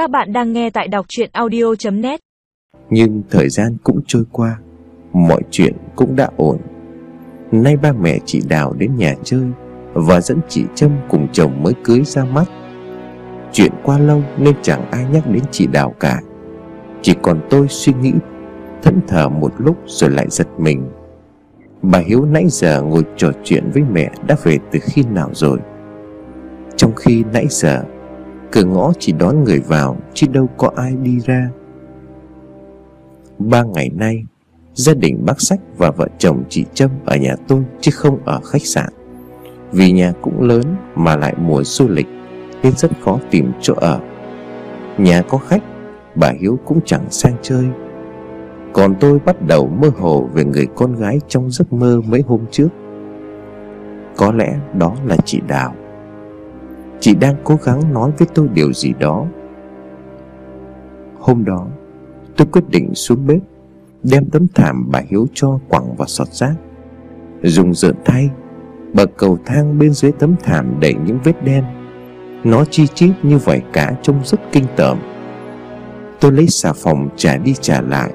Các bạn đang nghe tại đọc chuyện audio.net Nhưng thời gian cũng trôi qua, Mọi chuyện cũng đã ổn. Nay ba mẹ chị Đào đến nhà chơi Và dẫn chị Trâm cùng chồng mới cưới ra mắt. Chuyện qua lâu nên chẳng ai nhắc đến chị Đào cả. Chỉ còn tôi suy nghĩ, Thẫn thờ một lúc rồi lại giật mình. Bà Hiếu nãy giờ ngồi trò chuyện với mẹ đã về từ khi nào rồi? Trong khi nãy giờ Cửa ngõ chỉ đón người vào, Chứ đâu có ai đi ra. Ba ngày nay, Gia đình bác Sách và vợ chồng chị Trâm ở nhà tôi Chứ không ở khách sạn. Vì nhà cũng lớn mà lại mùa du lịch, Nên rất khó tìm chỗ ở. Nhà có khách, Bà Hiếu cũng chẳng sang chơi. Còn tôi bắt đầu mơ hồ về người con gái trong giấc mơ mấy hôm trước. Có lẽ đó là chị Đào. Chị đang cố gắng nói với tôi điều gì đó. Hôm đó, Tôi quyết định xuống bếp, Đem tấm thảm bà Hiếu cho quẳng vào sọt rác. Dùng dợn thay Bậc cầu thang bên dưới tấm thảm đầy những vết đen. Nó chi chít như vảy cá trông rất kinh tởm. Tôi lấy xà phòng trả đi trả lại,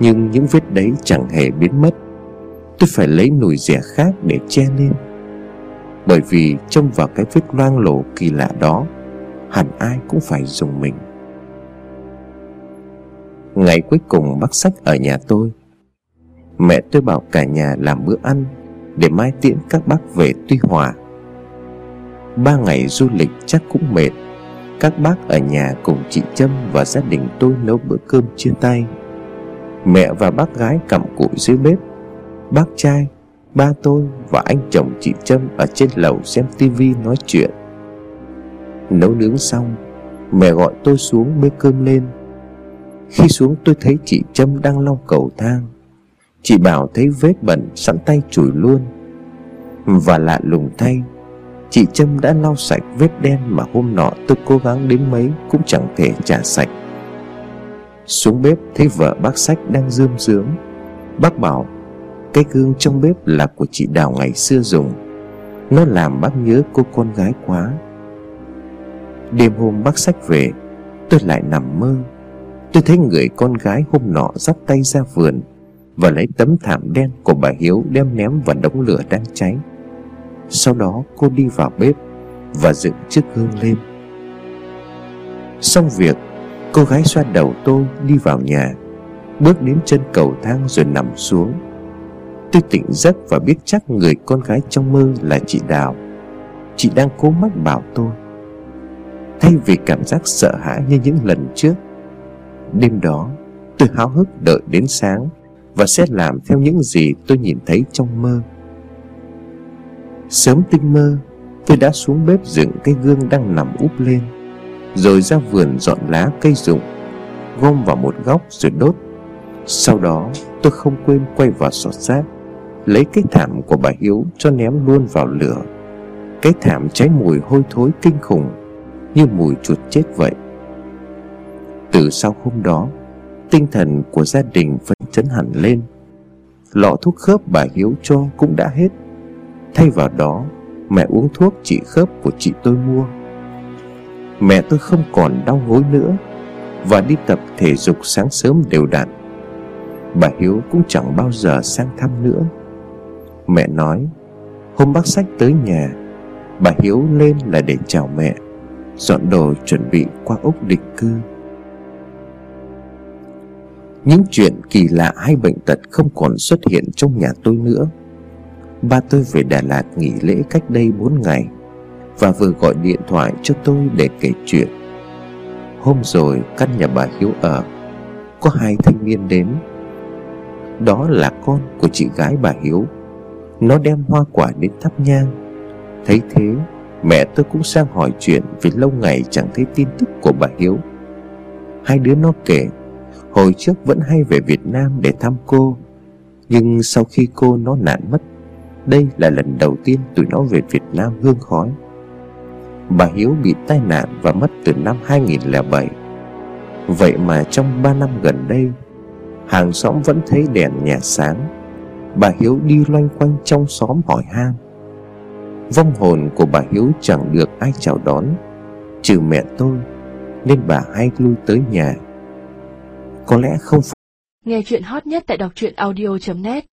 Nhưng những vết đấy chẳng hề biến mất. Tôi phải lấy nồi rẻ khác để che lên bởi vì trông vào cái vết loang lổ kỳ lạ đó, Hẳn ai cũng phải dùng mình. Ngày cuối cùng bác sách ở nhà tôi, Mẹ tôi bảo cả nhà làm bữa ăn Để mai tiễn các bác về Tuy Hòa. Ba ngày du lịch chắc cũng mệt, Các bác ở nhà cùng chị Trâm và gia đình tôi nấu bữa cơm chia tay. Mẹ và bác gái cầm cụi dưới bếp, Bác trai Ba tôi và anh chồng chị Trâm ở trên lầu xem tivi nói chuyện. Nấu nướng xong, Mẹ gọi tôi xuống bê cơm lên. Khi xuống tôi thấy chị Trâm đang lau cầu thang. Chị bảo thấy vết bẩn sẵn tay chùi luôn. Và lạ lùng thay, Chị Trâm đã lau sạch vết đen mà hôm nọ tôi cố gắng đến mấy cũng chẳng thể trả sạch. Xuống bếp thấy vợ bác sách đang rươm rướng Bác bảo cái gương trong bếp là của chị Đào ngày xưa dùng. Nó làm bác nhớ cô con gái quá. Đêm hôm bác sách về, Tôi lại nằm mơ. Tôi thấy người con gái hôm nọ dắt tay ra vườn Và lấy tấm thảm đen của bà Hiếu đem ném vào đống lửa đang cháy. Sau đó cô đi vào bếp Và dựng chiếc gương lên. Xong việc, Cô gái xoa đầu tôi đi vào nhà, Bước đến chân cầu thang rồi nằm xuống. Tôi tỉnh giấc và biết chắc người con gái trong mơ là chị Đào. Chị đang cố mắt bảo tôi. Thay vì cảm giác sợ hãi như những lần trước, Đêm đó tôi háo hức đợi đến sáng Và sẽ làm theo những gì tôi nhìn thấy trong mơ. Sớm tinh mơ, Tôi đã xuống bếp dựng cái gương đang nằm úp lên, Rồi ra vườn dọn lá cây rụng, Gom vào một góc rồi đốt. Sau đó, tôi không quên quay vào sọt rác. Lấy cái thảm của bà Hiếu cho ném luôn vào lửa. Cái thảm cháy mùi hôi thối kinh khủng, Như mùi chuột chết vậy. Từ sau hôm đó, Tinh thần của gia đình phấn chấn hẳn lên. Lọ thuốc khớp bà Hiếu cho cũng đã hết. Thay vào đó, Mẹ uống thuốc trị khớp của chị tôi mua. Mẹ tôi không còn đau gối nữa Và đi tập thể dục sáng sớm đều đặn. Bà Hiếu cũng chẳng bao giờ sang thăm nữa. Mẹ nói. Hôm bác sách tới nhà, Bà Hiếu lên là để chào mẹ, Dọn đồ chuẩn bị qua Úc định cư. Những chuyện kỳ lạ hay bệnh tật không còn xuất hiện trong nhà tôi nữa. Ba tôi về Đà Lạt nghỉ lễ cách đây 4 ngày Và vừa gọi điện thoại cho tôi để kể chuyện. Hôm rồi, căn nhà bà Hiếu ở, Có hai thanh niên đến. Đó là con của chị gái bà Hiếu nó đem hoa quả đến thắp nhang. Thấy thế, Mẹ tôi cũng sang hỏi chuyện Vì lâu ngày chẳng thấy tin tức của bà Hiếu. Hai đứa nó kể, Hồi trước vẫn hay về Việt Nam để thăm cô, Nhưng sau khi cô nó nạn mất, Đây là lần đầu tiên tụi nó về Việt Nam hương khói. Bà Hiếu bị tai nạn và mất từ năm 2007 Vậy mà trong 3 năm gần đây, Hàng xóm vẫn thấy đèn nhà sáng. Bà Hiếu đi loanh quanh trong xóm hỏi han. Vong hồn của bà Hiếu chẳng được ai chào đón, Trừ mẹ tôi, Nên bà hay lui tới nhà. Có lẽ không Nghe chuyện hot nhất tại đọc truyện audio.net